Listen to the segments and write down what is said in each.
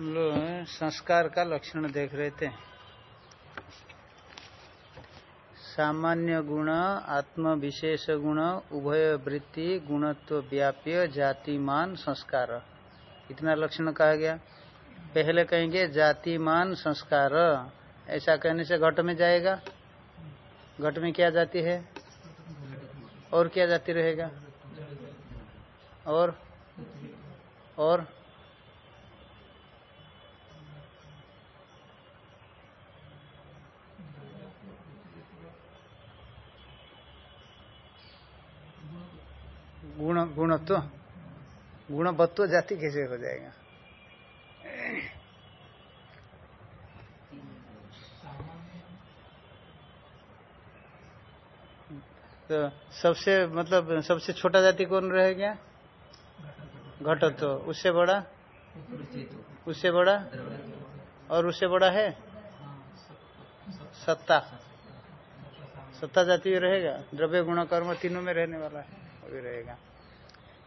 संस्कार का लक्षण देख रहे थे। सामान्य गुण, आत्म विशेष गुण, उभय वृत्ति, गुणत्व व्याप्य, जातिमान, संस्कार। इतना लक्षण कहा गया। पहले कहेंगे, जातिमान, संस्कार। ऐसा कहने से घट में जाएगा। घट में क्या जाति है? और क्या जाति रहेगा? और? और? गुण, गुणत्व, गुणवत्व जाति कैसे हो जाएगा? तो सबसे मतलब सबसे छोटा जाति कौन रहेगा घटत्व। उससे बड़ा? उससे बड़ा? और उससे बड़ा है? सत्ता। सत्ता जाति रहेगा? द्रव्य, गुण, कर्म तीनों में रहने वाला है। वो भी रहेगा।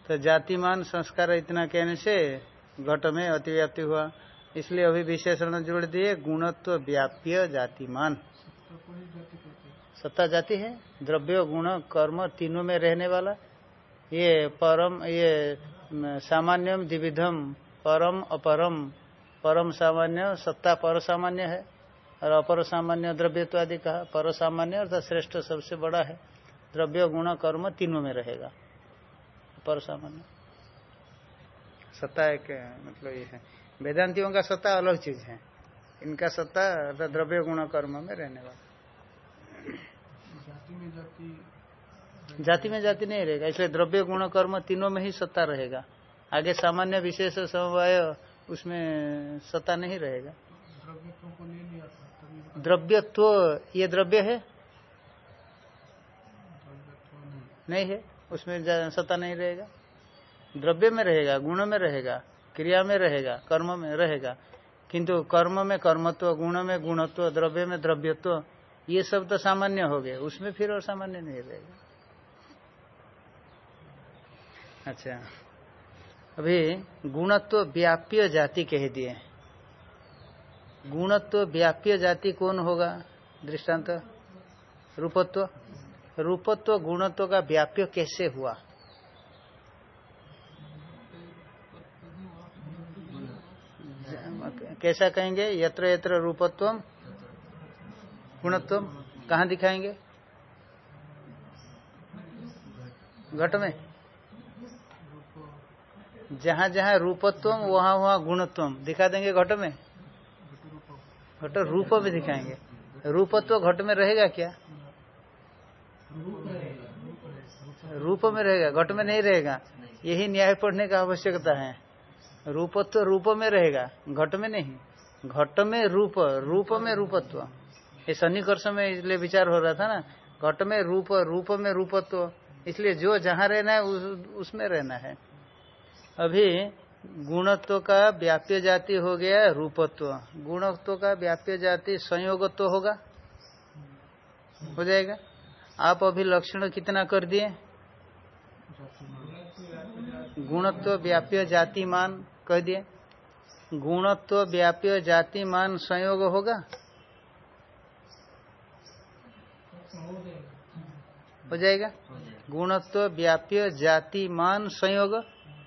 तो जातिमान संस्कार इतना कहने से घट में अतिव्याप्ति हुआ। इसलिए अभी विशेषण जोड़ दिए, गुणत्व व्याप्य जातिमान। सत्ता जाति है, द्रव्य, गुण, कर्म तीनों में रहने वाला। ये परम, ये सामान्यम, द्विविधम, परम, अपरम। परम सामान्य, सत्ता पर सामान्य है। और अपर सामान्य द्रव्य तो आदि कहा, पर सामान्य अर्थात श्रेष्ठ सबसे बड़ा है। द्रव्य गुण कर्म तीनों में रहेगा। पर सामान्य। सत्ता एक मतलब ये है। वेदांतियों का सत्ता अलग चीज़ है। इनका सत्ता अर्थात द्रव्य गुण कर्म में रहने वाला। जाति में जाति जाति में जाति नहीं रहेगा इसलिए द्रव्य गुण कर्म तीनों में ही सत्ता रहेगा। आगे सामान्य विशेष समवाय उसमें सत्ता नहीं रहेगा। द्रव्यत्व को ले लिया द्रव्यत्व ये द्रव्य है द्रव्यत्व नहीं है, उसमें सत्ता नहीं रहेगा। द्रव्य में रहेगा, गुण में रहेगा, क्रिया में रहेगा, कर्म में रहेगा। किंतु कर्म में कर्मत्व, गुण में गुणत्व, द्रव्य में द्रव्यत्व, ये सब तो सामान्य हो गए। उसमें फिर और सामान्य नहीं रहेगा। अच्छा। अभी गुणत्व व्याप्य जाति कह दिए। गुणत्व व्याप्य जाति कौन होगा? दृष्टांत। रूपत्व। रूपत्व, गुणत्व का व्याप्य कैसे हुआ? कैसा कहेंगे? यत्र यत्र रूपत्व गुणत्व कहाँ दिखाएँगे? घट में। जहाँ जहाँ रूपत्व वहाँ वहाँ गुणत्व दिखा देंगे घट में? घट रूप में दिखाएँगे। रूपत्व घट में रहेगा क्या? रूप में रहेगा घट में नहीं रहेगा। यही न्याय पढ़ने का आवश्यकता है। रूपत्व रूप में रहेगा घट में नहीं। घट में रूप रूप में रूपत्व। ये सन्निकर्ष में इसलिए विचार हो रहा था ना घट में रूप रूप में रूपत्व। इसलिए जो जहाँ रहना है उस, उसमें रहना है। अभी गुणत्व का व्याप्य जाति हो गया रूपत्व। गुणत्व का व्याप्य जाति संयोगत्व होगा। हो जाएगा। आप अभी लक्षण कितना कर दिए? गुणत्व व्याप्य जातिमान कह दिए। गुणत्व व्याप्य जातिमान संयोग होगा? हो जाएगा। गुणत्व व्याप्य जातिमान संयोग,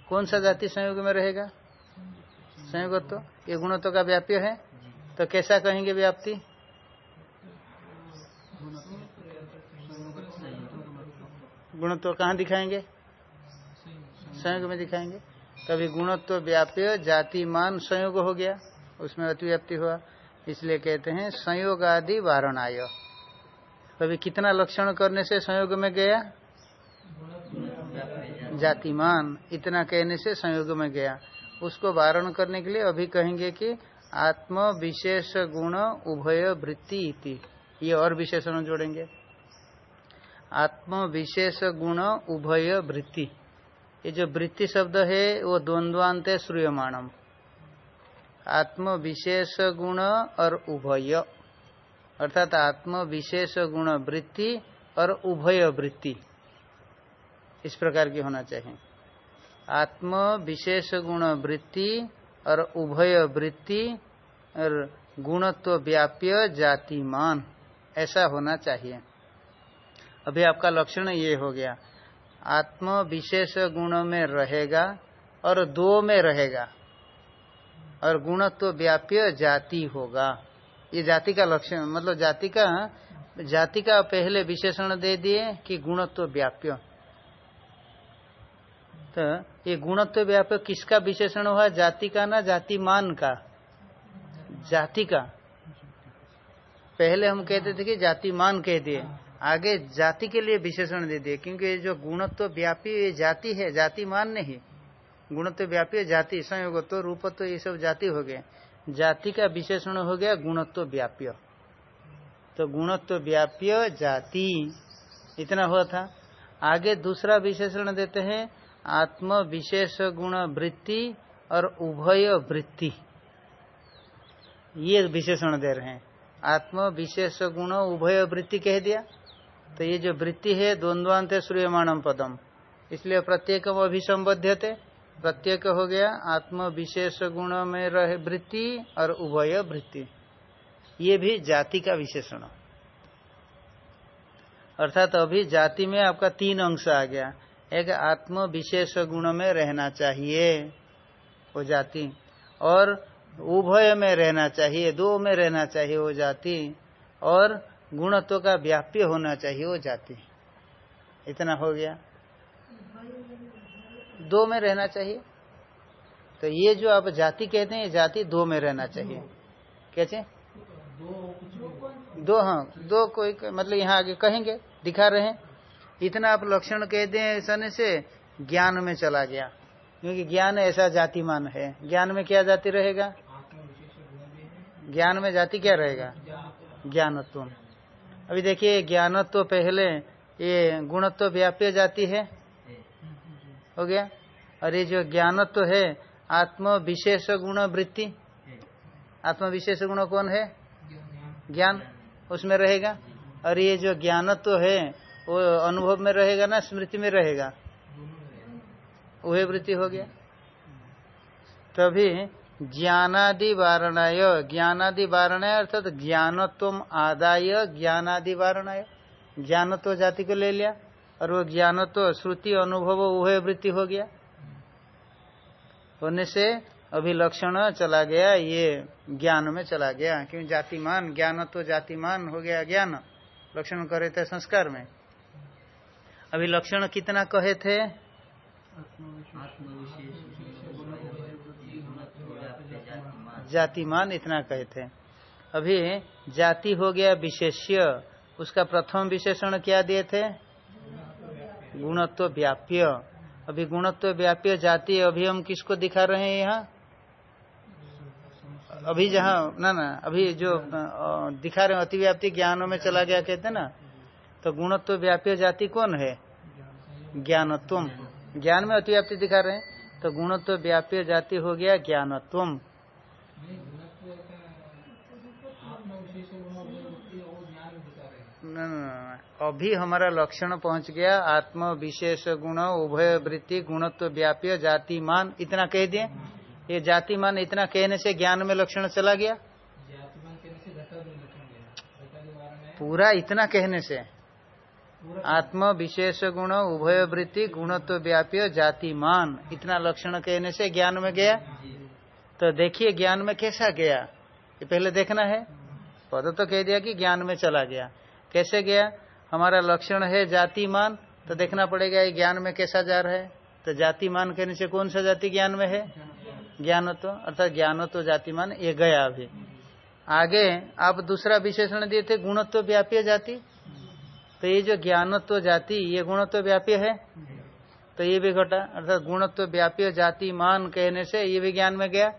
कौन सा जाति संयोग में रहेगा? संयोगत्व। ये गुणत्व का व्याप्य है। तो कैसा कहेंगे व्याप्ति? गुणत्व कहाँ दिखाएँगे? संयोग में दिखाएँगे। कभी गुणत्व व्याप्य जातिमान संयोग हो गया, उसमें अतिव्याप्ति हुआ। इसलिए कहते हैं संयोग आदि वारणाय। कभी कितना लक्षण करने से संयोग में गया? जातिमान, इतना कहने से संयोग में गया। उसको वारण करने के लिए अभी कहेंगे कि आत्म विशेष गुण उभय वृत्ति इति। ये और विशेषण जोड़ेंगे। आत्म विशेष गुण उभय वृत्ति। ये जो वृत्ति शब्द है, वो द्वंद्वांत श्रूयमाणम। आत्म विशेष गुण और उभय। अर्थात आत्म विशेष गुण वृत्ति और उभय वृत्ति। इस प्रकार की होना चाहिए। आत्म विशेष गुण वृत्ति और उभय वृत्ति और गुणत्व व्याप्य जातिमान। ऐसा होना चाहिए। अभी आपका लक्षण ये हो गया। आत्म विशेष गुण में रहेगा और दो में रहेगा और गुणत्व व्याप्य जाति होगा। ये जाति का लक्षण मतलब जाति का जाति का पहले विशेषण दे दिए कि गुणत्व व्याप्य। तो ये गुणत्व व्याप्य किसका विशेषण हुआ? जाति का ना? जाति मान का। जाति का। पहले हम कहते थे कि जाति मान कह दिए। आगे जाति के लिए विशेषण दे दिए, क्योंकि ये जो गुणत्व व्यापी ये जाति है, जाति मान नहीं। गुणत्व व्यापी जाति संयोगत्व रूपत्व ये सब जाति हो गए। जाति का विशेषण हो गया गुणत्व व्याप्य। तो गुणत्व व्याप्य जाति, इतना हुआ था। आगे दूसरा विशेषण देते हैं, आत्म विशेष गुण वृत्ति और उभय वृत्ति। ये विशेषण दे रहे हैं। आत्म विशेष गुण उभय वृत्ति कह दिया। तो ये जो वृत्ति है द्वंद्वांत श्रूयमाणम पदम। इसलिए प्रत्येक अभिसंबद्ध थे प्रत्येक हो गया आत्म विशेष गुण में रहे वृत्ति और उभय वृत्ति ये भी जाति का विशेषण। अर्थात अभी जाति में आपका तीन अंश आ गया। एक आत्म विशेष गुण में रहना चाहिए, वो जाति। और उभय में रहना चाहिए, दो में रहना चाहिए, वो जाति। और गुणत्व का व्याप्य होना चाहिए, वो जाति। इतना हो गया। दो में रहना चाहिए। तो ये जो आप जाति कहते हैं, ये जाति दो में रहना चाहिए। कैसे दो हाँ दो कोई मतलब यहाँ आगे कहेंगे, दिखा रहे हैं। इतना आप लक्षण कह दें ऐसा से ज्ञान में चला गया। क्योंकि ज्ञान ऐसा जातिमान है। ज्ञान में क्या जाति रहेगा? ज्ञान में जाति क्या रहेगा? ज्ञानत्व। अभी देखिए, ज्ञानत्व तो पहले, ये गुणत्व तो व्याप्य जाती है। हो गया? और ये जो ज्ञानत्व तो है आत्म विशेष गुण वृत्ति। आत्म विशेष गुण कौन है? ज्ञान। उसमें रहेगा। और ये जो ज्ञानत्व है, वो अनुभव में रहेगा ना, स्मृति में रहेगा? वह वृत्ति हो गया। तभी ज्ञानादि वारणाय ज्ञानादि वारणाय अर्थात ज्ञानत्व आदाय ज्ञानादि वारणाय ज्ञानत्व जाति को ले लिया, और वो ज्ञानत्व श्रुति, अनुभव वह वृत्ति हो गया। होने से अभी लक्षण चला गया, ये ज्ञान में चला गया। क्यों जातिमान, ज्ञानत्व जातिमान हो गया ज्ञान? लक्षण करे थे संस्कार में। अभी लक्षण कितना कहे थे? जातिमान इतना कहे थे अभी जाति हो गया विशेष्य, उसका प्रथम विशेषण क्या दिए थे? गुणत्व व्याप्य। अभी गुणत्व व्याप्य जाति, अभी हम किसको दिखा रहे हैं यहाँ? अभी जहाँ, ना ना, अभी जो दिखा रहे अतिव्याप्ति ज्ञानों में चला गया कहते ना तो गुणत्व व्याप्य जाति कौन है? ज्ञानत्व। ज्ञान में अतिव्याप्ति दिखा रहे हैं तो गुणत्व व्याप्य जाति हो गया अभी हमारा लक्षण पहुँच गया आत्म विशेष गुण उभय वृत्ति गुणत्व व्याप्य जाति मान इतना कह दिए। ये जाति मान इतना कहने से ज्ञान में लक्षण चला गया? पूरा इतना कहने से। आत्म विशेष गुण उभय वृत्ति गुणत्व व्याप्य जाति मान इतना लक्षण कहने से ज्ञान में गया? तो देखिए ज्ञान में कैसा गया? ये पहले देखना है। पद तो कह दिया कि ज्ञान में चला गया। कैसे गया? हमारा लक्षण है जातिमान तो देखना पड़ेगा ये ज्ञान में कैसा जा रहा है। तो जातिमान कहने से कौन सा जाति ज्ञान में है? ज्ञानत्व, अर्थात ज्ञानत्व जातिमान, ये गया अभी। आगे आप दूसरा विशेषण दिए थे, गुणत्व व्याप्य जाति। तो ये जो ज्ञानत्व जाति, ये गुणत्व व्याप्य है? तो ये भी घटा, अर्थात गुणत्व व्यापी जाति मान कहने से ये भी ज्ञान में गया।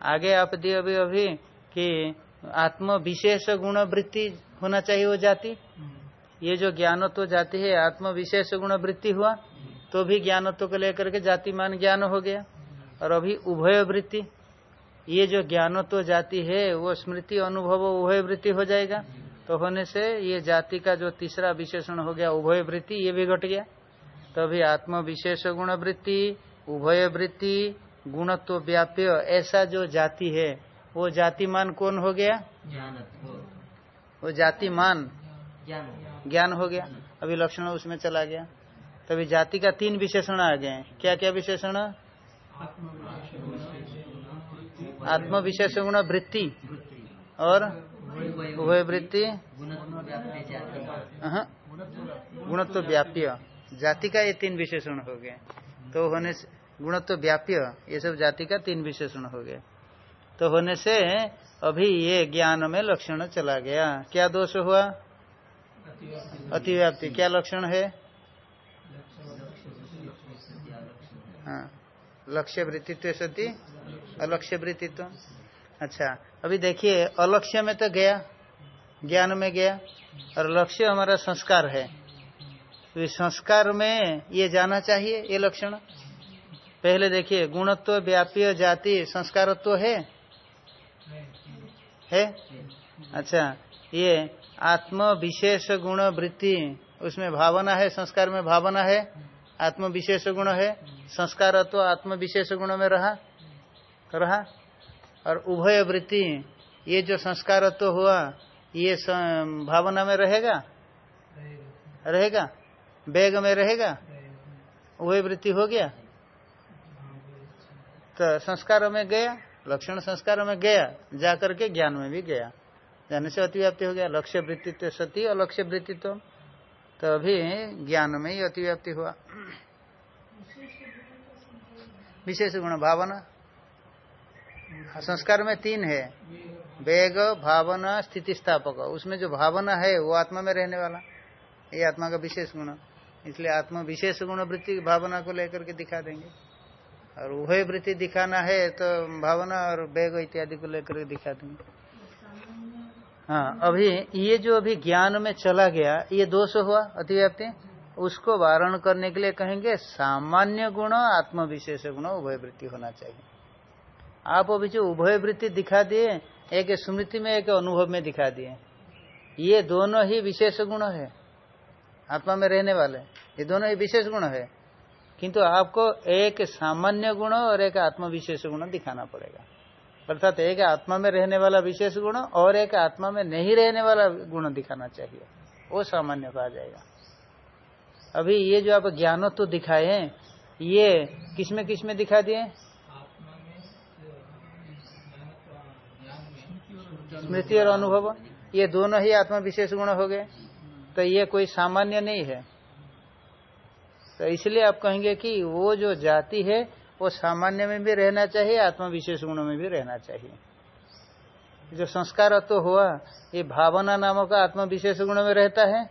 आगे आप दिए अभी अभी कि आत्म विशेष गुण वृत्ति होना चाहिए वो जाति। ये जो ज्ञानत्व जाति है, आत्म विशेष गुण वृत्ति हुआ तो भी ज्ञानत्व को लेकर के जातिमान ज्ञान हो गया। और अभी उभय वृत्ति, ये जो ज्ञानत्व जाति है, वो स्मृति अनुभव उभय वृत्ति हो जाएगा। तो होने से ये जाति का जो तीसरा विशेषण हो गया, उभय वृत्ति, ये भी घट गया। तो अभी आत्म विशेष गुण वृत्ति उभय वृत्ति गुणत्व व्याप्य ऐसा जो जाति है वो जातिमान कौन हो गया? वो जातिमान। ज्ञान। हो गया। अभी लक्षण उसमें चला गया। तभी जाति का तीन विशेषण आ गए क्या क्या विशेषण? आत्म विशेष गुण वृत्ति। और उभय वृत्ति गुणत्व व्याप्य जाति का ये तीन विशेषण हो गए। तो होने से गुणत्व व्याप्य, ये सब जाति का तीन विशेषण हो गए तो होने से अभी ये ज्ञान में लक्षण चला गया। क्या दोष हुआ? अतिव्याप्ति। क्या लक्षण है? हाँ। लक्ष्य वृत्तित्व सती? अलक्ष्य वृत्तित्व अच्छा अभी देखिए, अलक्ष्य में तो गया, ज्ञान में गया, और लक्ष्य हमारा संस्कार है। तो संस्कार में ये जाना चाहिए, ये लक्षण? पहले देखिए, गुणत्व व्याप्य जाति संस्कारत्व है? है? अच्छा ये आत्म विशेष गुण वृत्ति, उसमें भावना है, संस्कार में भावना है? आत्म विशेष गुण है? संस्कार तो आत्म विशेष गुण में रहा? रहा? और उभय वृत्ति, ये जो संस्कार तो हुआ, ये भावना में रहेगा? रहेगा। वेग में रहेगा? उभय वृत्ति हो गया? तो संस्कार में गया, लक्षण संस्कारों में गया जा करके ज्ञान में भी गया। जाने से अतिव्याप्ति हो गया, लक्ष्य वृत्तित्व सती और लक्ष्य वृत्तित्व। तो अभी ज्ञान में ही अतिव्याप्ति हुआ। विशेष गुण भावना। संस्कार में तीन है। वेग, भावना स्थिति स्थापक उसमें जो भावना है, वो आत्मा में रहने वाला। ये आत्मा का विशेष गुण। इसलिए आत्मा विशेष गुण वृत्ति भावना को लेकर के दिखा देंगे। और उभय वृत्ति दिखाना है तो भावना और वेग इत्यादि को लेकर दिखा देंगे हाँ। अभी ये जो अभी ज्ञान में चला गया, ये दोष हुआ अतिव्याप्ति? उसको वारण करने के लिए कहेंगे सामान्य गुण आत्म विशेष गुण, उभय वृत्ति होना चाहिए। आप अभी जो उभय वृत्ति दिखा दिए, एक स्मृति में, एक अनुभव में दिखा दिए, ये दोनों ही विशेष गुण है। आत्मा में रहने वाले, ये दोनों ही विशेष गुण है। किंतु आपको एक सामान्य गुण और एक आत्म विशेष गुण दिखाना पड़ेगा। अर्थात एक आत्मा में रहने वाला विशेष गुण और एक आत्मा में नहीं रहने वाला गुण दिखाना चाहिए। वो सामान्य कहा जाएगा। अभी ये जो आप ज्ञानत्व तो दिखाए हैं, ये किसमें किसमें दिखा दिए? स्मृति और अनुभव। ये दोनों ही आत्मा विशेष गुण हो गए। तो ये कोई सामान्य नहीं है। तो इसलिए आप कहेंगे कि वो जो जाति है, वो सामान्य में भी रहना चाहिए आत्मा विशेष गुणों में भी रहना चाहिए। जो संस्कार तो हुआ, ये भावना नामक आत्मा विशेष गुण में रहता है।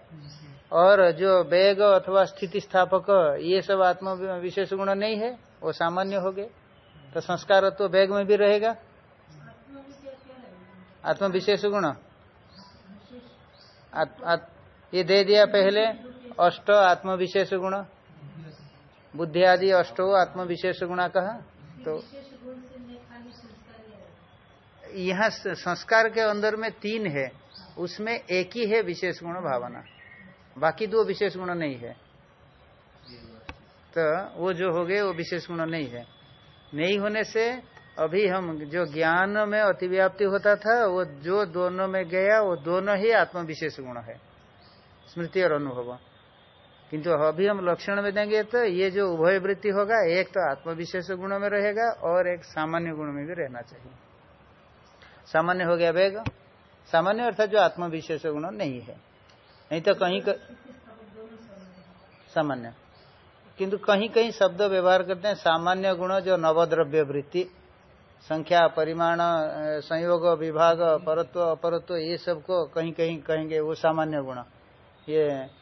और जो वेग अथवा स्थिति स्थापक, ये सब आत्मा विशेष गुण नहीं है, वो सामान्य हो गए। तो संस्कार तो वेग में भी रहेगा। आत्मा विशेष गुण ये दे दिया पहले, अष्ट आत्म विशेष गुण। बुद्धि आदि, अष्टो आत्म विशेष गुणा कहा तो यहाँ संस्कार के अंदर में तीन है, उसमें एक ही है विशेष गुण भावना, बाकी दो विशेष गुण नहीं है। तो वो जो हो गए, वो विशेष गुण नहीं है। नहीं होने से अभी हम जो ज्ञान में अतिव्याप्ति होता था, वो जो दोनों में गया, वो दोनों ही आत्म विशेष गुण है, स्मृति और अनुभव। किंतु अभी हम लक्षण में देंगे तो ये जो उभय वृत्ति होगा, एक तो आत्म विशेष गुण में रहेगा और एक सामान्य गुण में भी रहना चाहिए। सामान्य हो गया वेग। सामान्य अर्थात जो आत्म विशेष गुण नहीं है। नहीं तो कहीं क... सामान्य। किंतु कहीं कहीं शब्द व्यवहार करते हैं, सामान्य गुण जो नवद्रव्य वृत्ति, संख्या, परिमाण, संयोग, विभाग, परत्व, अपरत्व, ये सबको कहीं कहीं कहेंगे वो सामान्य गुण। ये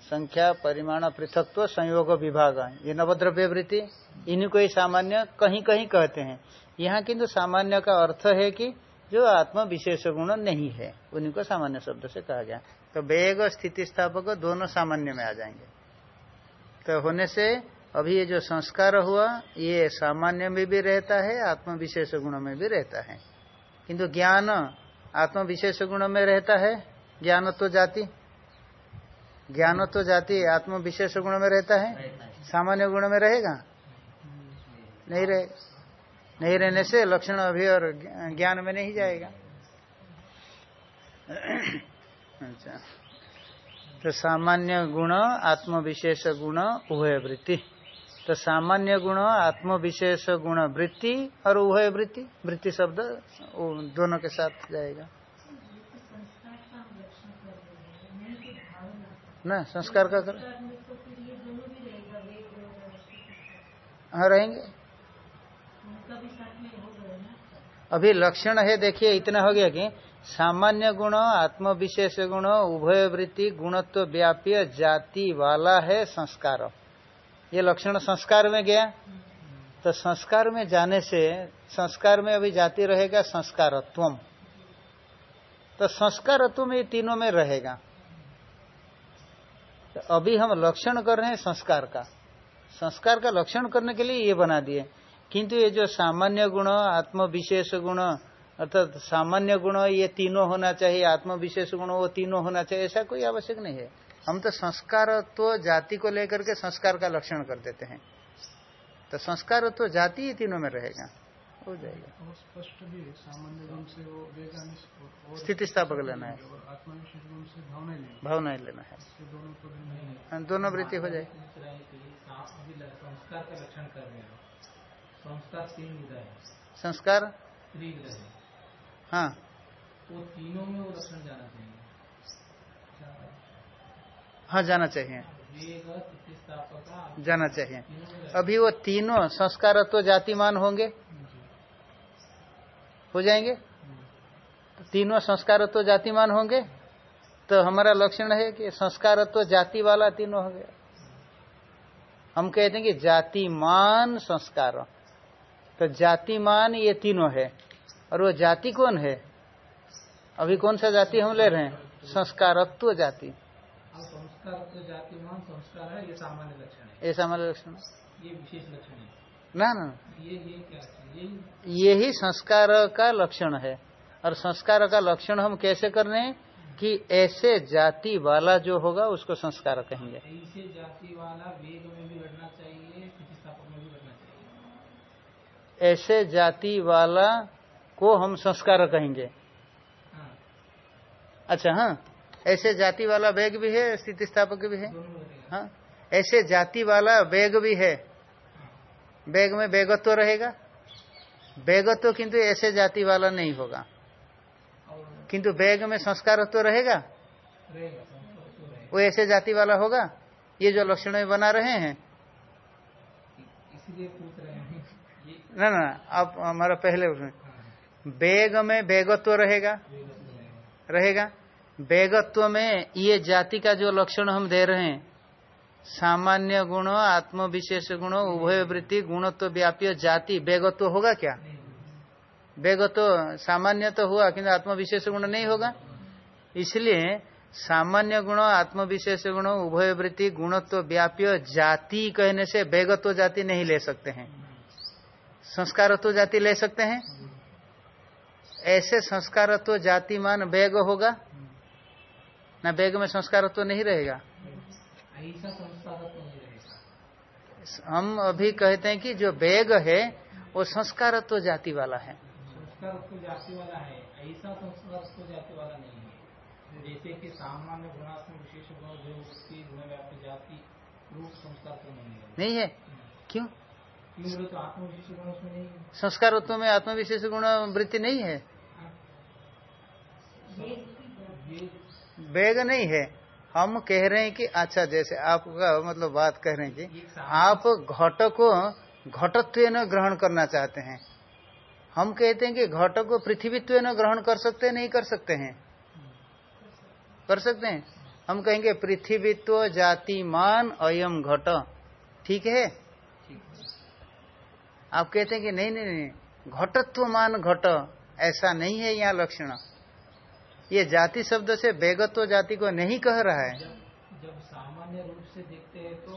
संख्या, परिमाण, पृथकत्व, संयोग, विभाग ये नवद्रव्य वृत्ति, इन्हीं को ही सामान्य कहीं कहीं कहते हैं। यहाँ किंतु सामान्य का अर्थ है कि जो आत्म विशेष गुण नहीं है, उन्हीं को सामान्य शब्द से कहा गया। तो वेग, स्थिति, स्थापक दोनों सामान्य में आ जाएँगे। तो होने से अभी ये जो संस्कार हुआ, ये सामान्य में भी रहता है आत्म विशेष गुण में भी रहता है। किंतु ज्ञान आत्म विशेष गुण में रहता है, ज्ञान तो जाति। ज्ञान तो जाति आत्म विशेष गुण में रहता है? सामान्य गुण में रहेगा? नहीं रहे। नहीं रहने से लक्षण अभी और ज्ञान में नहीं जाएगा। अच्छा। तो सामान्य गुण आत्म विशेष गुण उभय वृत्ति। तो सामान्य गुण आत्म विशेष गुण वृत्ति और उभय वृत्ति। वृत्ति शब्द दोनों के साथ जाएगा। ना संस्कार का कर। हाँ रहेंगे। अभी लक्षण है, देखिए, इतना हो गया कि सामान्य गुण आत्म विशेष गुण, उभय वृत्ति, गुणत्व व्याप्य, जाति वाला है संस्कार। ये लक्षण संस्कार में गया। तो संस्कार में जाने से, संस्कार में अभी जाति रहेगा संस्कारत्व तो संस्कारत्व में तीनों में रहेगा। तो अभी हम लक्षण कर रहे हैं संस्कार का। संस्कार का लक्षण करने के लिए ये बना दिए। किंतु ये जो सामान्य गुण आत्म विशेष गुण, अर्थात तो सामान्य गुण, ये तीनों होना चाहिए आत्म विशेष गुण, वो तीनों होना चाहिए, ऐसा कोई आवश्यक नहीं है। हम तो संस्कार तो जाति को लेकर के संस्कार का लक्षण कर देते हैं। तो संस्कार तो जाति ही तीनों में रहेगा। हो जाएगा। स्पष्ट भी सामान्य गुण से वो स्थिति स्थापक लेना है। भावना ही भावना ही लेना है। दोनों वृत्ति हो जाए संस्कार का लक्षण कर रहे संस्कार तीन विधा संस्कार? हाँ। वो तीनों में वो लक्षण जाना चाहिए। हाँ जाना चाहिए। जाना चाहिए। अभी वो तीनों संस्कार तो जातिमान होंगे। हो जाएँगे। तो तीनों संस्कार तो जातिमान होंगे। तो हमारा लक्षण है कि संस्कार तो जाति वाला तीनों हो गया। हम कहते हैं कि जातिमान संस्कार। तो जातिमान ये तीनों है। और वो जाति कौन है? अभी कौन सा जाति हम ले रहे हैं? संस्कारत्व जाति। संस्कार तो जातिमान संस्कार है ये सामान्य लक्षण है। ये सामान्य लक्षण। ये विशेष लक्षण है। ना ना है यही संस्कार का लक्षण है। और संस्कार का लक्षण हम कैसे कर रहे हैं? कि ऐसे जाति वाला जो होगा उसको संस्कार कहेंगे। ऐसे जाति वाला वेग में भी बढ़ना चाहिए में भी चाहिए। ऐसे जाति वाला को हम संस्कार कहेंगे। हाँ। अच्छा हाँ। ऐसे जाति वाला वेग भी है स्थिति स्थापक भी है। हाँ। ऐसे जाति वाला वेग भी है। वेग में वेगत्व रहेगा? वेगत्व किंतु ऐसे जाति वाला नहीं होगा। किंतु वेग में संस्कारत्व रहेगा? रहेगा संस्कार रहेगा वो ऐसे जाति वाला होगा? ये जो लक्षण में बना रहे हैं। ना ना आप हमारा पहले उसमें। वेग में वेगत्व रहेगा? रहेगा। रहेगा वेगत्व में ये जाति का जो लक्षण हम दे रहे हैं सामान्य गुण आत्म विशेष गुण, उभय वृत्ति, गुणत्व व्याप्य जाति, वेगत्व होगा क्या? वेगत्व सामान्य तो हुआ, किंतु आत्म विशेष गुण नहीं होगा। इसलिए सामान्य गुण आत्म विशेष गुण, उभय वृत्ति, गुणत्व व्याप्य जाति कहने से वेगत्व जाति नहीं ले सकते हैं। संस्कारत्व जाति ले सकते हैं। ऐसे संस्कारत्व जातिमान वेग होगा? ना वेग में संस्कारत्व नहीं रहेगा ऐसा संस्कार तो नहीं रहेगा हम अभी कहते हैं कि जो वेग है वो संस्कारत्व जाति वाला है। संस्कार तो जाति वाला है ऐसा संस्कार तो जाति वाला नहीं है। जैसे कि सामान्य गुणात्मक विशेष गुण जो उसकी गुण व्याप्त जाति रूप संस्कार तो नहीं है। नहीं है? क्यों? क्यों तो आत्म गुण उसमें नहीं है? संस्कारत्व में आत्मविशेष गुण वृत्ति नहीं है। वेग नहीं है। हम कह रहे हैं कि अच्छा जैसे आपका मतलब बात कह रहे हैं कि आप घट को घटत्व न ग्रहण करना चाहते हैं। हम कहते हैं कि घट को पृथ्वीत्व न ग्रहण कर सकते नहीं कर सकते हैं। कर सकते हैं। हम कहेंगे पृथ्वीत्व जातिमान अयम घट। ठीक है? आप कहते हैं कि नहीं नहीं नहीं घटत्व मान घट। ऐसा नहीं है यहाँ लक्षण। ये जाति शब्द से बेगत्व जाति को नहीं कह रहा है। जब जब सामान्य रूप से देखते हैं तो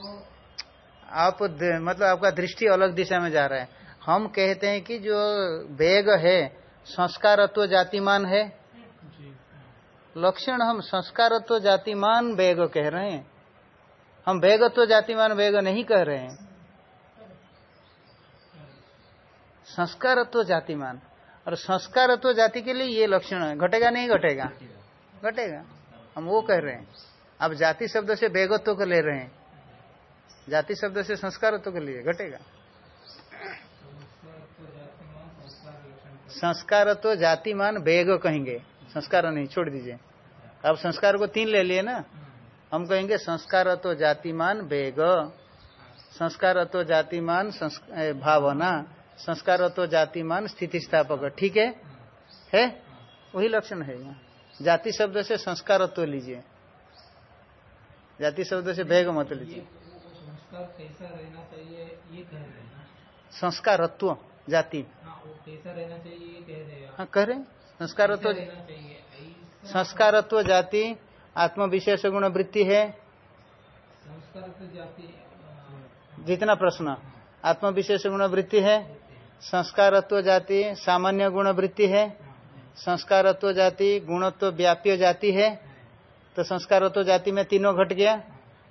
आप मतलब आपका दृष्टि अलग दिशा में जा रहा है। हम कहते हैं कि जो वेग है संस्कारत्व जातिमान है। लक्षण हम संस्कारत्व जातिमान वेग कह रहे हैं। हम वेगत्व जातिमान वेग नहीं कह रहे हैं। संस्कारत्व जातिमान। और संस्कारत्व जाति के लिए ये लक्षण है। घटेगा नहीं घटेगा? घटेगा। हम वो कह रहे हैं। अब जाति शब्द से बेगत्व को ले रहे हैं। जाति शब्द से संस्कारत्व के लिए घटेगा। संस्कार संस्कारत्व जातिमान बेग कहेंगे। संस्कार नहीं, छोड़ दीजिए। अब संस्कार को तीन ले लिए ना। हम कहेंगे संस्कारत्व जातिमान बेग संस्कारत्व जातिमान भावना। संस्कारत्व जातिमान स्थिति स्थापक, ठीक है? है? वही लक्षण है यहाँ। जाति शब्द से संस्कारत्व लीजिए। जाति शब्द से भेग मत लीजिए। संस्कार संस्कारत्व, जाति। हाँ कैसा रहना चाहिए ये कह रहे संस्कारत्व संस्कारत्व, जाति आत्म विशेष गुण वृत्ति है। संस्कार तो जाति जितना प्रश्न। आत्म विशेष गुण वृत्ति है। संस्कारत्व जाति सामान्य गुण वृत्ति है। संस्कारत्व जाति गुणत्व व्याप्य जाति है। तो संस्कारत्व जाति में तीनों घट गया।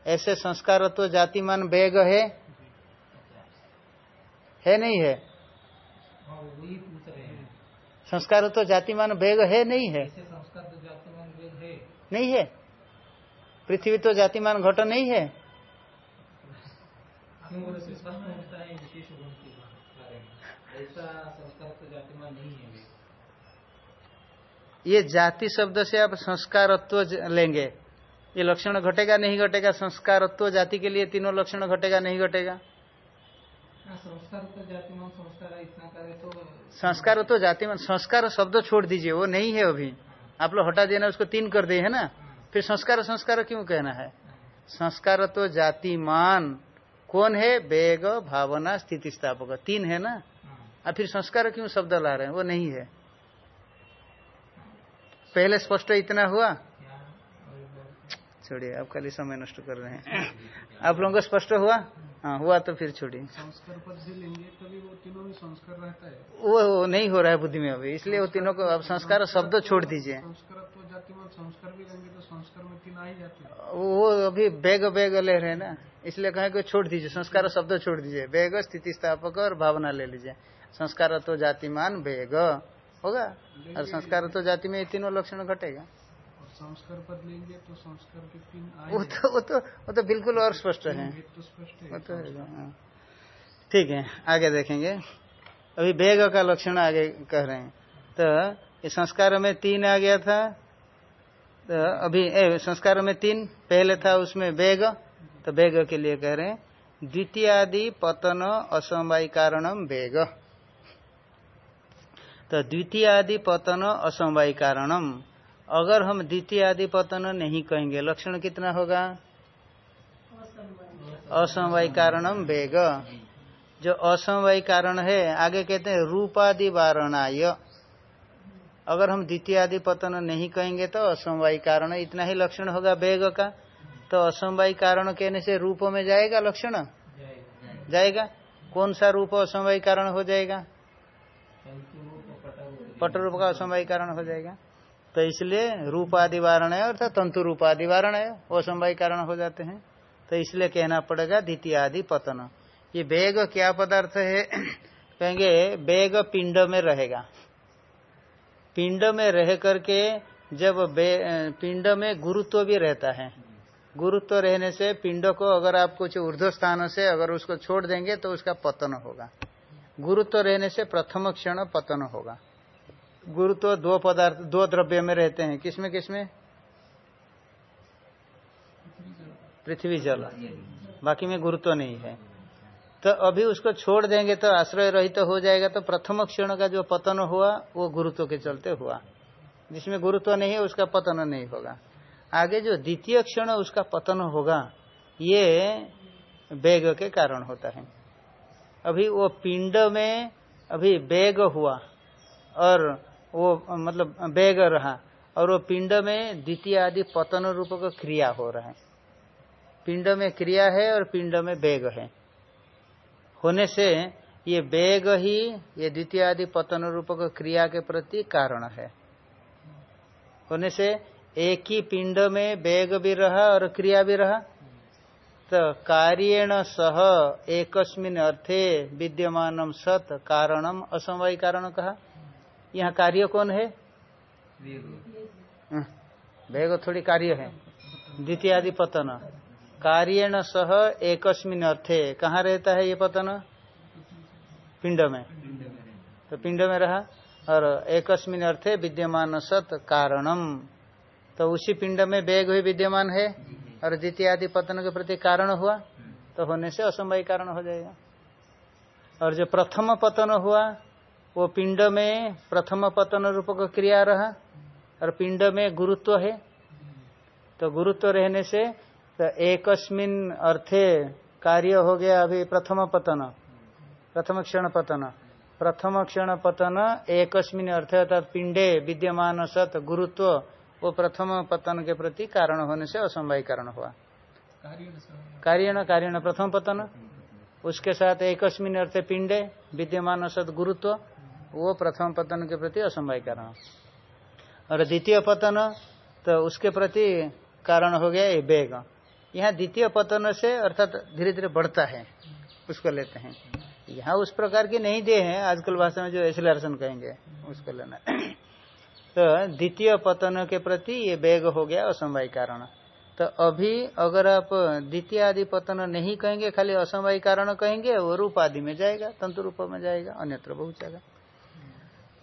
ऐसे संस्कारत्व जातिमान वेग है। है नहीं है? हाँ हैं। संस्कारत्व जातिमान वेग है नहीं है? संस्कार तो जाति मान वेद है। नहीं है। पृथ्वी तो जातिमान घट नहीं है क्यों बोले तो स्पष्ट होता है विशेष गुण के बारे में ऐसा संस्कार तो जातिमान नहीं है। ये जाति शब्द से आप संस्कारत्व लेंगे। ये लक्षण घटेगा नहीं घटेगा? संस्कारत्व जाति के लिए तीनों लक्षण घटेगा नहीं घटेगा? हाँ, संस्कार तो जाति मान संस्कार इतना करे तो तो संस्कार शब्द छोड़ दीजिए वो नहीं है अभी। आप लोग हटा देना उसको तीन कर दिए है ना? फिर संस्कार संस्कार क्यों कहना है? संस्कार तो जातिमान कौन है? वेग भावना स्थिति स्थापक। तीन है ना? अब फिर संस्कार क्यों शब्द ला रहे हैं? वो नहीं है। पहले स्पष्ट इतना हुआ? छोड़िए आप खाली समय नष्ट कर रहे हैं। आप लोगों को स्पष्ट हुआ? हाँ हुआ तो फिर छोड़िए। संस्कार पद भी लेंगे तभी वो तीनों में संस्कार रहता है। वो वो नहीं हो रहा है बुद्धि में अभी इसलिए वो तीनों को अब संस्कार शब्द छोड़ दीजिए। तो तो वो अभी बेग बेग ले रहे हैं ना इसलिए कहें कि छोड़ दीजिए संस्कार शब्द छोड़ दीजिए। बेग स्थिति स्थापक और भावना ले लीजिए। संस्कार तो जातिमान बेग होगा? और संस्कार तो जाति में ये तीनों लक्षण घटेगा। संस्कार पद लेंगे तो संस्कार के तीन वो तो वो तो वो तो बिल्कुल और स्पष्ट है। तो वो तो हाँ। ठीक है आगे देखेंगे। अभी बेग का लक्षण आगे कह रहे हैं। तो ये संस्कार में तीन आ गया था। तो अभी ए, संस्कार में तीन पहले था उसमें बेग तो बेग के लिए कह रहे हैं द्वितीयादि पतन असमवाय कारणम बेग तो द्वितीय आदि पतन असमवाय कारणम। अगर हम द्वितीय आदि पतन नहीं कहेंगे, लक्षण कितना होगा? असमवाय कारणम वेग। जो असमवाय कारण है, आगे कहते हैं रूपादि वारणाय अगर हम द्वितीय आदि पतन नहीं कहेंगे तो असमवाय कारण, इतना ही लक्षण होगा वेग का। तो असमवाय कारण कहने से रूप में जाएगा लक्षण? जाएगा। कौन सा रूप असमवाय कारण हो जाएगा? पटा रूप रूप का असमवाय कारण हो जाएगा। तो इसलिए रूपादि वारण है अर्थात तंतु रूपादि वारण है, वो असमवाय कारण हो जाते हैं। तो इसलिए कहना पड़ेगा द्वितीय आदि पतन। ये वेग क्या पदार्थ है? कहेंगे वेग पिंड में रहेगा। पिंड में रह करके जब पिंड में गुरुत्व भी रहता है। गुरुत्व रहने से पिंड को अगर आप कुछ ऊर्ध्व स्थान से अगर उसको छोड़ देंगे तो उसका पतन होगा। गुरुत्व रहने से प्रथम क्षण पतन होगा। गुरुत्व दो पदार्थ, दो द्रव्य में रहते हैं। किसमें किसमें? पृथ्वी जल। बाकी में गुरुत्व तो नहीं है। तो अभी उसको छोड़ देंगे तो आश्रय रहित तो हो जाएगा। तो प्रथम क्षण का जो पतन हुआ, वो गुरुत्व के चलते हुआ। जिसमें गुरुत्व तो नहीं है, उसका पतन नहीं होगा। आगे जो द्वितीय क्षण उसका पतन होगा, ये वेग के कारण होता है। अभी वो पिंड में अभी वेग हुआ और वो मतलब वेग रहा। और वो पिंड में द्वितीय आदि पतन रूप का क्रिया हो रहा है। पिंड में क्रिया है और पिंड में वेग है। होने से ये वेग ही, ये द्वितीय आदि पतन रूप का क्रिया के प्रति कारण है। होने से एक ही पिंड में वेग भी रहा और क्रिया भी रहा। तो कार्येण सह एकस्मिन अर्थे विद्यमान सत कारणम असमवाय कारण कहा। यहाँ कार्य कौन है? वेग। थोड़ी कार्य है। द्वितीय आदि पतन। कार्येण सह एकस्मिन अर्थे। कहाँ रहता है ये पतन? पिंड में। तो पिंड में रहा। और एकस्मिन अर्थे विद्यमान सत कारणम। तो उसी पिंड में वेग भी विद्यमान है। और द्वितीय आदि पतन के प्रति कारण हुआ। तो होने से असमवाय कारण हो जाएगा। और जो प्रथम पतन हुआ वो पिंड में प्रथम पतन रूप का क्रिया रहा, और पिंड में गुरुत्व है। तो गुरुत्व रहने से तो एकस्मिन अर्थे कार्य हो गया अभी प्रथम पतन, प्रथम क्षण पतन। प्रथम क्षण पतन एकस्मिन अर्थ अर्थात पिंडे विद्यमान सत गुरुत्व, वो प्रथम पतन के प्रति कारण होने से असमवाय कारण हुआ। कार्य कार्य प्रथम पतन, उसके साथ एकस्मिन अर्थ पिंडे विद्यमान सद गुरुत्व वो प्रथम पतन के प्रति असमवाय कारण और द्वितीय पतन तो उसके प्रति कारण हो गया ये वेग। यहाँ द्वितीय पतन से अर्थात धीरे धीरे बढ़ता है, उसको लेते हैं। यहाँ उस प्रकार की नहीं दे हैं, आजकल भाषा में जो एसिलेशन कहेंगे, उसको लेना तो द्वितीय पतन के प्रति ये वेग हो गया असमवाय कारण। तो अभी अगर आप द्वितीय आदि पतन नहीं कहेंगे, खाली असमवाय कारण कहेंगे, वो रूप आदि में जाएगा, तंतु रूप में जाएगा, अन्यत्र बहुत जाएगा।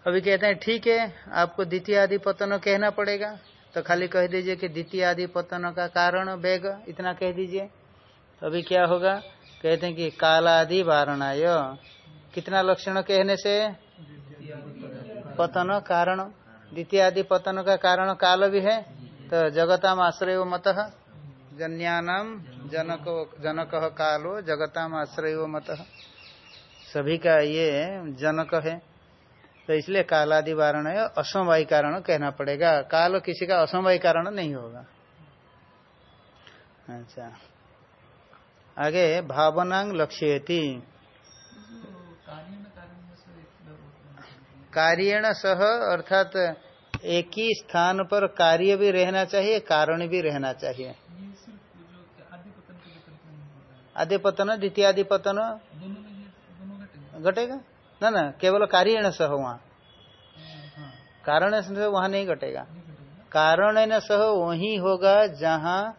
अभी कहते हैं, ठीक है, आपको द्वितीय आदि पतन कहना पड़ेगा। तो खाली कह दीजिए कि द्वितीय आदि पतन का कारण वेग, इतना कह दीजिए। अभी क्या होगा? कहते हैं कि कालादि वारणाय कितना लक्षण कहने से? पतन कारण। द्वितीय आदि पतन का कारण काल भी है तो जगताम आश्रय मत। जन्यानाम जनक जनक कालो, जगताम आश्रय मत। सभी का ये जनक है। तो इसलिए कालादि वारण है असमवाय कारण कहना पड़ेगा। काल किसी का असमवाय कारण नहीं होगा। अच्छा। आगे, भावनांग लक्ष्यति। कार्यण सह, अर्थात एक ही स्थान पर कार्य भी रहना चाहिए, कारण भी रहना चाहिए। आदि पतन द्वितीय आदि पतन घटेगा? ना ना केवल कार्यण सह वहाँ। कारण से वहाँ नहीं घटेगा। कारण सह वही होगा जहाँ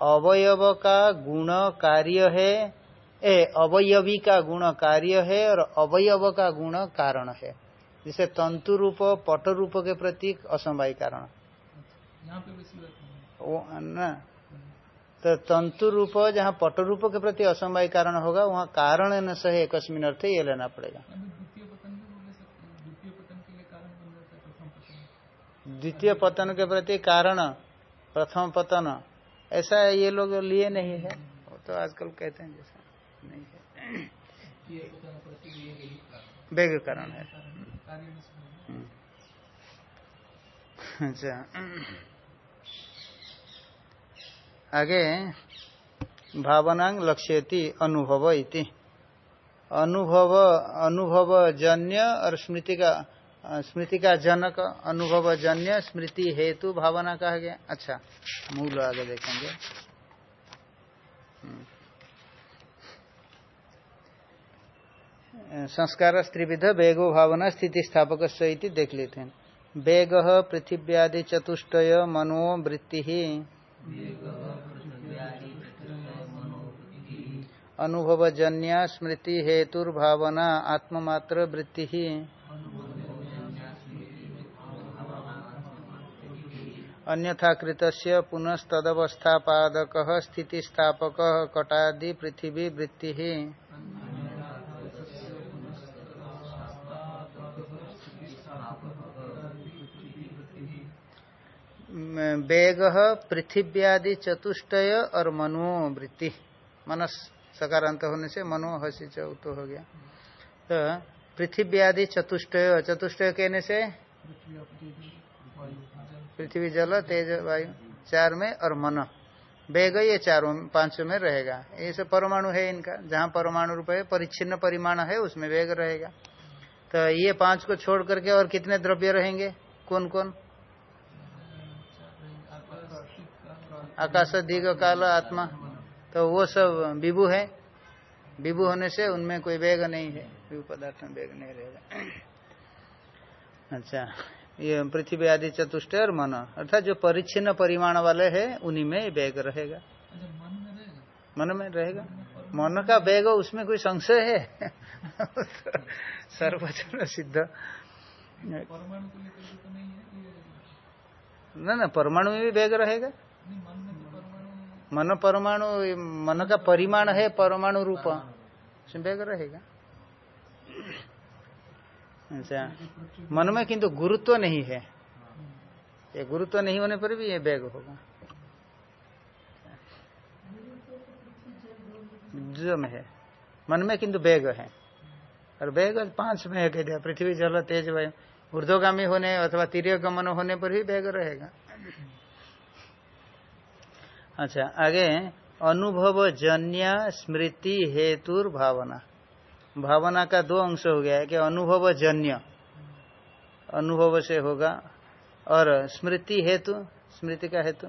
अवयव का गुण कार्य है। ए अवयवी का गुण कार्य है और अवयव का गुण कारण है। जिसे तंतु रूप पट रूप के प्रति असमवाय कारण। वो न। तो तंतु रूप जहाँ पट रूप के प्रति असमवाय कारण होगा वहाँ कारण न सह एक अर्थ ये लेना पड़ेगा। द्वितीय पतन के प्रति कारण प्रथम पतन ऐसा ये लोग लिए नहीं है। वो तो आजकल कहते हैं जैसा नहीं है। वेग कारण है। अच्छा। आगे भावनांग लक्ष्यति अनुभव इति। अनुभव अनुभव जन्य और स्मृति का स्मृति का जनक अनुभव जन्य स्मृति हेतु भावना कहा गया। अच्छा मूल आगे देखेंगे। संस्कार स्त्रिविध, वेगो भावना, स्थिति स्थापक देख लेते हैं। वेग पृथिव्यादि चतुष्टय मनो वृत्ति। अनुभवजन्य, स्मृति हेतुर्भावना, आत्ममात्र वृत्ति। अन्यथा कृत पुनस्तदवस्थापादक, स्थितिस्थापक, कटादि पृथ्वी वृत्ति वेग, पृथिव्यादि चतुष्टय और मनोवृत्ति। मनस सकारांत होने से मनो हसी चौत हो गया। तो पृथिव्यादि चतुष्टय चतुष्टय कहने से? पृथ्वी जल, तेज वायु, चार में और मन। वेग ये चारों, पाँचों में रहेगा। ये सब परमाणु है इनका। जहाँ परमाणु रूप है, परिच्छिन्न परिमाण है, उसमें वेग रहेगा। तो ये पाँच को छोड़ करके और कितने द्रव्य रहेंगे? कौन कौन? आकाश, दीर्घ काल, आत्मा। तो वो सब विभु है। विभु होने से उनमें कोई वेग नहीं है। पदार्थ में वेग नहीं रहेगा। अच्छा। ये पृथ्वी आदि चतुष्ट और मन। अर्थात जो परिच्छिन्न परिमाण वाले है उन्हीं में वेग रहेगा। अच्छा मन में रहेगा? मन में रहेगा। मन का वेग उसमें कोई संशय है? सर्वचन सिद्ध। तो ना ना परमाणु में भी वेग रहेगा। मन तो परमाणु मन परमाणु मन का परिमाण है परमाणु रूप। उसमें वेग रहेगा। अच्छा। मन में किंतु गुरुत्व नहीं है। ये गुरुत्व नहीं होने पर भी ये वेग होगा। जो में है। मन में किंतु वेग है। और वेग पाँच में है। कह दिया पृथ्वी, जल, तेज, वायु। ऊर्ध्वगामी होने अथवा तीर्य गमन होने पर भी वेग रहेगा। अच्छा आगे। अनुभव जन्य स्मृति हेतु भावना भावना का दो अंश हो गया है कि अनुभव जन्य अनुभव से होगा और स्मृति हेतु, स्मृति का हेतु।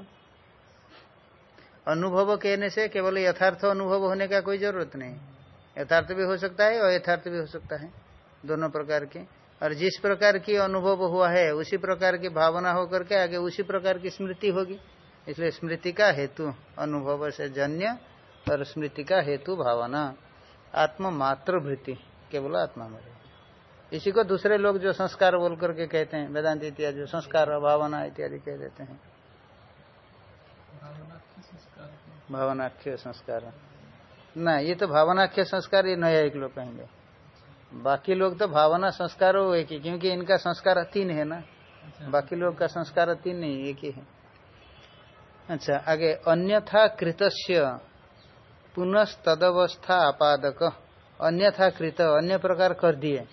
अनुभव कहने से केवल यथार्थ अनुभव होने का कोई ज़रूरत नहीं। यथार्थ भी हो सकता है और यथार्थ भी हो सकता है, दोनों प्रकार की। और जिस प्रकार की अनुभव हुआ है, उसी प्रकार की भावना होकर के आगे उसी प्रकार की स्मृति होगी। इसलिए स्मृति का हेतु अनुभव से जन्य और स्मृति का हेतु भावना। आत्म मात्र वृत्ति केवल आत्मा में इसी को दूसरे लोग जो संस्कार बोल करके कहते हैं वेदांत इत्यादि जो संस्कार भावना इत्यादि कह देते हैं। भावनाख्य संस्कार। को भावनाख्य संस्कार। ना ये तो भावनाख्य संस्कार ये नया एक लोग कहेंगे। बाकी लोग तो भावना संस्कार हो एक ही क्योंकि इनका संस्कार तीन है ना। अच्छा। बाकी लोग का संस्कार तीन नहीं एक ही है। अच्छा आगे अन्यथा कृतस्य पुनस्तदवस्था आपादक। अन्यथा कृत, अन्य प्रकार कर दिए।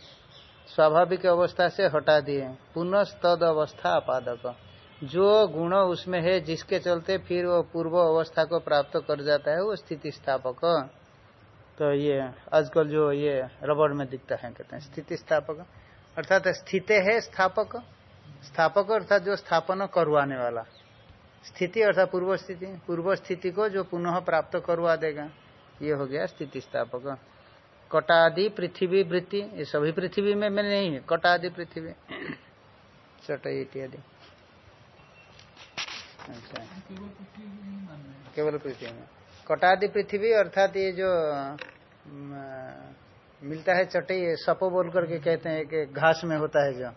स्वाभाविक अवस्था से हटा दिए। पुनस्तद अवस्था आपादक। जो गुण उसमें है, जिसके चलते फिर वो पूर्व अवस्था को प्राप्त कर जाता है, वो स्थिति स्थापक तो ये, आजकल जो ये रबड़ में दिखता है, कहते हैं स्थिति स्थापक अर्थात स्थित है, स्थापक। स्थापक अर्थात जो स्थापना करवाने वाला। स्थिति अर्थात पूर्व स्थिति पूर्व स्थिति को जो पुनः प्राप्त करवा देगा, ये हो गया स्थिति स्थापक। कटादि पृथ्वी वृत्ति, ये सभी पृथ्वी में में नहीं है, कटादि पृथ्वी। चटई इत्यादि। अच्छा। केवल पृथ्वी में। कटादि पृथ्वी अर्थात ये जो मिलता है चटई सपो बोल करके कहते हैं कि घास में होता है जो।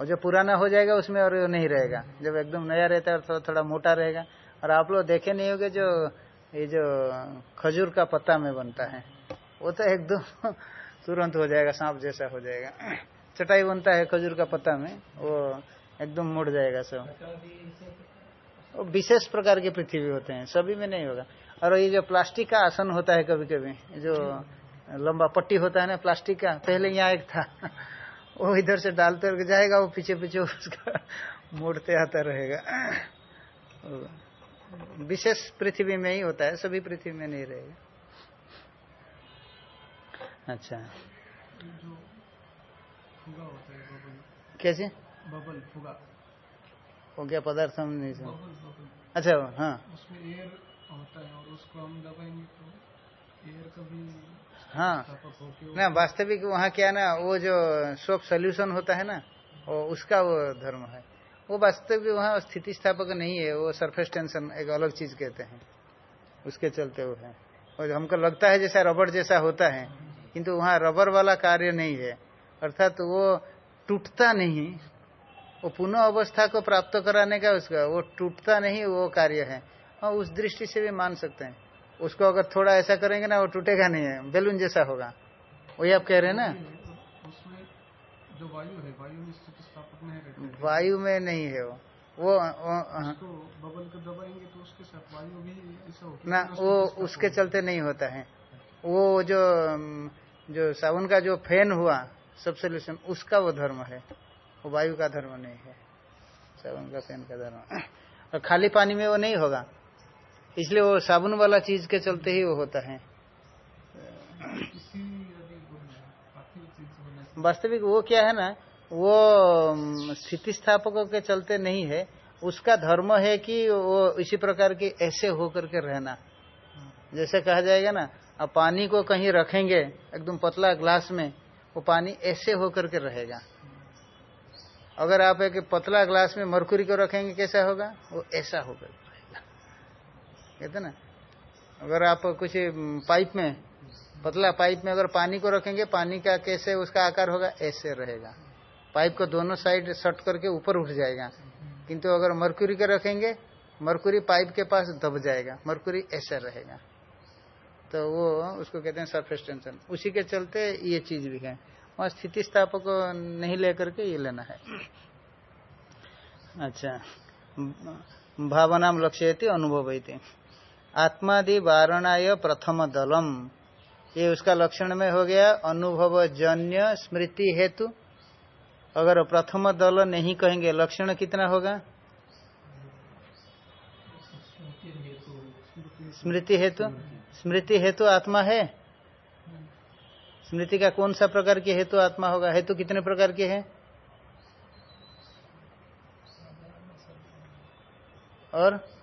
और जो पुराना हो जाएगा उसमें और नहीं रहेगा। जब एकदम नया रहता है तो थोड़ा मोटा रहेगा। और आप लोग देखे नहीं होगे जो ये जो खजूर का पत्ता में बनता है, वो तो एकदम तुरंत हो जाएगा, सांप जैसा हो जाएगा। चटाई बनता है खजूर का पत्ता में, वो एकदम मुड़ जाएगा सब। वो विशेष प्रकार के पृथ्वी होते हैं, सभी में नहीं होगा। और ये जो प्लास्टिक का आसन होता है कभी कभी जो लंबा पट्टी होता है ना, प्लास्टिक का, पहले यहाँ एक था। वो इधर से डालते रह जाएगा वो पीछे पीछे उसका मोड़ते आता रहेगा। विशेष पृथ्वी में ही होता है सभी पृथ्वी में नहीं रहेगा। अच्छा। कैसे? बबल फुगा। हो गया पदार्थ हम नहीं बबल बबल। अच्छा हाँ। उसमें एयर होता है और उसको हम दबाएँगे तो एयर कभी हाँ। ना, वास्तविक वहाँ क्या ना, वो जो सोप सोल्यूशन होता है ना, वो उसका वो धर्म है। वो वास्तविक वहाँ स्थिति स्थापक नहीं है, वो सरफेस टेंशन एक अलग चीज़ कहते हैं। उसके चलते वो है। और हमको लगता है जैसा रबड़ जैसा होता है, किंतु वहाँ रबर वाला कार्य नहीं है। अर्थात तो वो टूटता नहीं, वो पुनः अवस्था को प्राप्त कराने का उसका, वो टूटता नहीं, वो कार्य है। हाँ उस दृष्टि से भी मान सकते हैं। उसको अगर थोड़ा ऐसा करेंगे ना वो टूटेगा नहीं है बैलून जैसा होगा। वही आप कह रहे हैं ना? जो वायु है वायु में नहीं वायु में नहीं है वो। वो, वो हाँ, बबल को दबाएँगे तो उसके साथ वायु भी ऐसा ना वो उसके चलते नहीं होता है। वो जो जो साबुन का जो फ़ैन हुआ सब सोल्यूशन उसका वो धर्म है। वो वायु का धर्म नहीं है। साबुन का फ़ैन का धर्म। और खाली पानी में वो नहीं होगा। इसलिए वो साबुन वाला चीज़ के चलते ही वो होता है। वास्तविक वो क्या है ना, वो स्थिति स्थापकों के चलते नहीं है। उसका धर्म है कि वो इसी प्रकार की ऐसे होकर के रहना। जैसे कहा जाएगा ना, अब पानी को कहीं रखेंगे, एकदम पतला ग्लास में, वो पानी ऐसे होकर के रहेगा। अगर आप एक पतला ग्लास में मरकुरी को रखेंगे, कैसा होगा? वो ऐसा रहेगा कहते ना? अगर आप कुछ पाइप में, पतला पाइप में अगर पानी को रखेंगे, पानी का कैसे उसका आकार होगा? ऐसे रहेगा। पाइप को दोनों साइड सट करके ऊपर उठ जाएगा। किंतु अगर मरकुरी का रखेंगे, मरकुरी पाइप के पास दब जाएगा। मरकुरी ऐसे रहेगा। तो वो, उसको कहते हैं सरफेस टेंशन उसी के चलते ये चीज़ भी है। वहाँ स्थिति स्थापक नहीं लेकर के ये लेना है। अच्छा। भावना लक्ष्य अनुभव आत्मादि वारणाय प्रथम दलम। ये उसका लक्षण में हो गया अनुभव जन्य स्मृति हेतु। अगर प्रथम दल नहीं कहेंगे, लक्षण कितना होगा? स्मृति हेतु। स्मृति हेतु आत्मा है? स्मृति का कौन सा प्रकार की हेतु आत्मा होगा? हेतु कितने प्रकार के है? और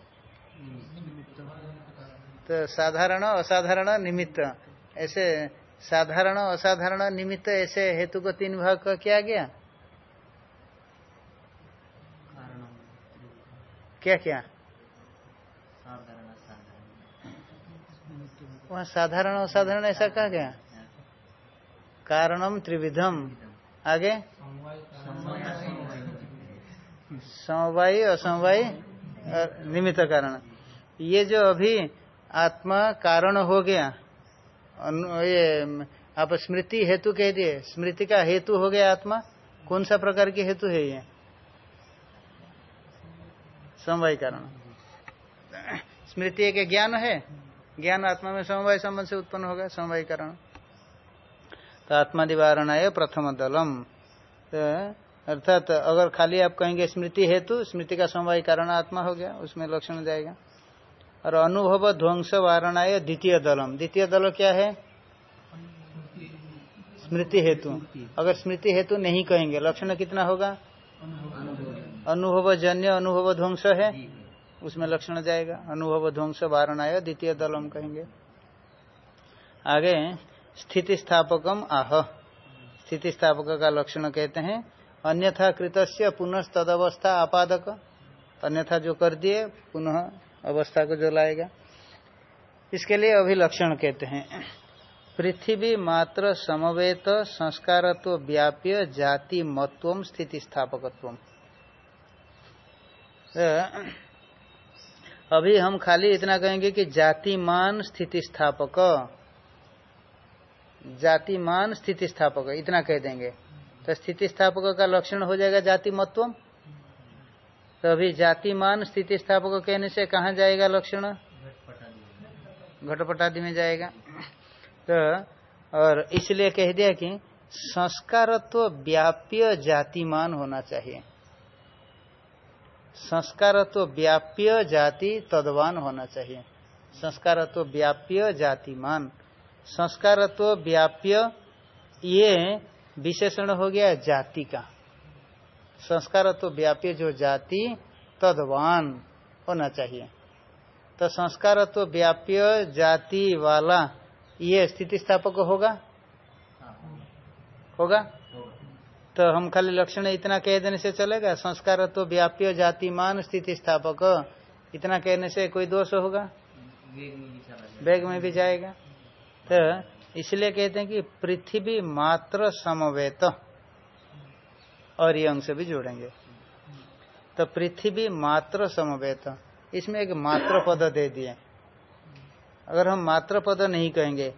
तो साधारण असाधारण निमित्त। ऐसे साधारण असाधारण निमित्त ऐसे हेतु को तीन भाग का किया गया? क्या क्या? वहाँ साधारण असाधारण ऐसा कहा गया? कारणम त्रिविधम। आगे? समवायी, असमवायी, निमित्त कारण। ये जो अभी आत्मा कारण हो गया। ये, आप स्मृति हेतु कह दिए। स्मृति का हेतु हो गया आत्मा। कौन सा प्रकार की हेतु है ये? समवाय कारण। स्मृति एक ज्ञान है। ज्ञान आत्मा में समवाय संबंध से उत्पन्न होगा। समवाय कारण। तो आत्मा निवारण है प्रथम दलम। तो अर्थात अगर खाली आप कहेंगे स्मृति हेतु, स्मृति का समवाय कारण आत्मा हो गया। उसमें लक्षण जाएगा। और अनुभव ध्वंस है द्वितीय दलम। द्वितीय दल क्या है? स्मृति हेतु। अगर स्मृति हेतु नहीं कहेंगे, लक्षण कितना होगा? अनुभव जन्य अनुभव ध्वंस है? उसमें लक्षण जाएगा। अनुभव ध्वंस वारणा द्वितीय दलम कहेंगे। आगे, स्थिति स्थापकम आह। स्थिति स्थापक का लक्षण कहते हैं, अन्यथा कृतस्य पुनः तदवस्था आपादक। अन्यथा जो कर दिए, पुनः अवस्था को जो लाएगा इसके लिए अभी लक्षण कहते हैं, पृथ्वी मात्र समवेत संस्कारत्व व्याप्य जाति मत्व स्थिति स्थापकत्व। अभी हम खाली इतना कहेंगे कि जातिमान स्थिति स्थापक, जातिमान स्थिति स्थापक, इतना कह देंगे। तो स्थिति स्थापक का लक्षण हो जाएगा जाति मत्व। तो अभी जातिमान स्थिति स्थापक कहने से कहा जाएगा लक्षण? घटपटादि में जाएगा। तो और इसलिए कह दिया कि संस्कारत्व व्याप्य जातिमान होना चाहिए। संस्कार तो व्याप्य जाति तदवान होना चाहिए। संस्कार तो व्याप्य जातिमान। संस्कार तो व्याप्य ये विशेषण हो गया जाति का। संस्कार तो व्याप्य जो जाति, तदवान होना चाहिए। तो संस्कार तो व्याप्य जाति वाला ये स्थिति स्थापक होगा? होगा? तो हम खाली लक्षण इतना कह देने से चलेगा, संस्कार तो व्याप्य जातिमान स्थिति स्थापक, इतना कहने से कोई दोष होगा? वेग में भी जाएगा। तो इसलिए कहते हैं कि पृथ्वी मात्र समवेत। और ये अंश भी जोड़ेंगे। तो पृथ्वी मात्र समवेत। इसमें एक मात्र पद दे दिए। अगर हम मात्र पद नहीं कहेंगे,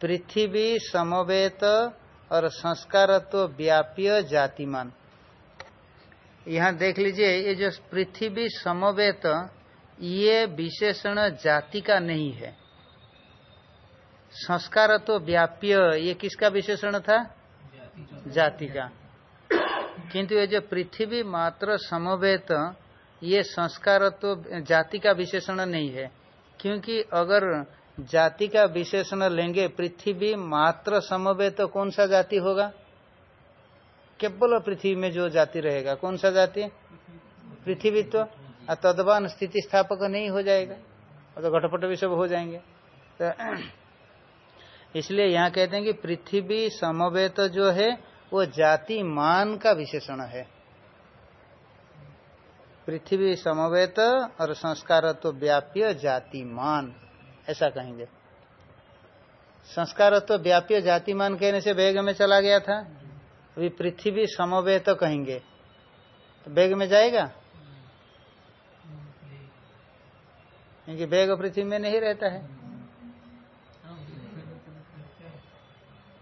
पृथ्वी समवेत और संस्कार तो व्याप्य जातिमान। यहाँ देख लीजिए, ये जो पृथ्वी समवेत, ये विशेषण जाति का नहीं है। संस्कार तो व्याप्य, ये किसका विशेषण था? जाति का। किंतु ये जो पृथ्वी मात्र समवेत, ये संस्कार तो जाति का विशेषण नहीं है। क्योंकि अगर जाति का विशेषण लेंगे, पृथ्वी मात्र समवे तो कौन सा जाति होगा? केवल पृथ्वी में जो जाति रहेगा, कौन सा जाति? पृथ्वी तो। तदवान स्थिति स्थापक नहीं हो जाएगा, और तो घटपट भी सब हो जाएँगे। तो इसलिए यहाँ कहते हैं कि पृथ्वी समवेत जो है वो जाति मान का विशेषण है। पृथ्वी समवेत और संस्कार तो व्याप्य जाति मान, ऐसा कहेंगे। संस्कार तो व्याप्य जातिमान कहने से वेग में चला गया था। अभी पृथ्वी समवेत कहेंगे तो वेग में जाएगा? क्योंकि वेग पृथ्वी में नहीं रहता है।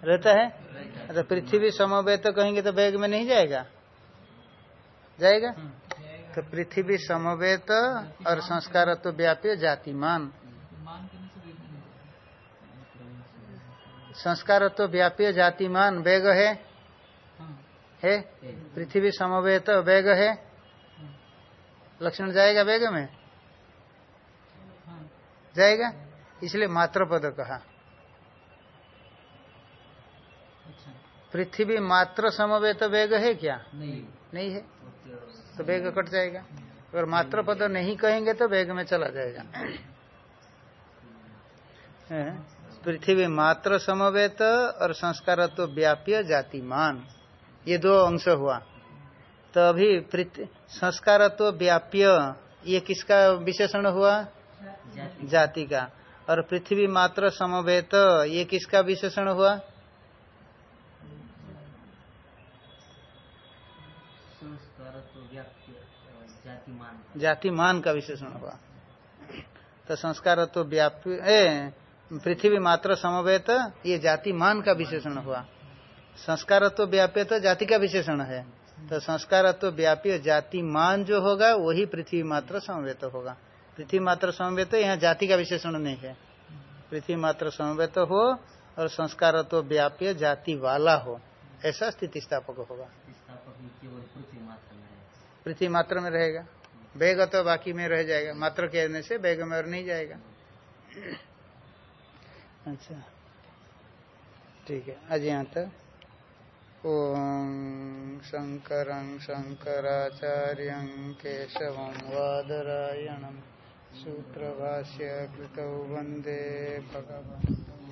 रहता है? तो पृथ्वी समवेत तो कहेंगे तो वेग में नहीं जाएगा। जाएगा? तो पृथ्वी समवेत और संस्कार तो व्यापी जातिमान। संस्कार तो व्याप्य जातिमान वेग है? हाँ? पृथ्वी समवेत वेग है? लक्षण जाएगा वेग में? जाएगा? इसलिए मात्र पद कहा अच्छा पृथ्वी मात्र समवेत वेग है क्या? नहीं। नहीं है। तो वेग कट जाएगा। अगर मात्र पद नहीं कहेंगे तो वेग में चला जाएगा। पृथ्वी मात्र समवेत और संस्कार तो व्याप्य जातिमान। ये दो अंश हुआ। तो अभी पृथ्वी- संस्कार तो व्याप्य ये किसका विशेषण हुआ? जाति का। और पृथ्वी मात्र समवेत ये किसका विशेषण हुआ? जातिमान। जातिमान का विशेषण हुआ। तो संस्कार तो व्याप्य ए, पृथ्वी मात्र समवेत, ये जातिमान का विशेषण हुआ। संस्कार तो व्याप्य तो जाति का विशेषण है। तो संस्कार तो व्याप्य, जातिमान जो होगा, वही पृथ्वी मात्र समवेत होगा। पृथ्वी मात्र समवेत, यहाँ जाति का विशेषण नहीं है। पृथ्वी मात्र समवेत हो, और संस्कार तो व्याप्य, जाति वाला हो। ऐसा स्थिति स्थापक होगा स्थापक में केवल पृथ्वी मात्र में है पृथ्वी मात्र में रहेगा। वेग तो बाकी में रह जाएगा। मात्र कहने से वेग में और नहीं जाएगा। अच्छा। ठीक है। आज यहाँ तक। ओम शंकर शंकराचार्य केशव वादरायणम सूत्रभाष्य कृतौ वंदे भगवन्तौ।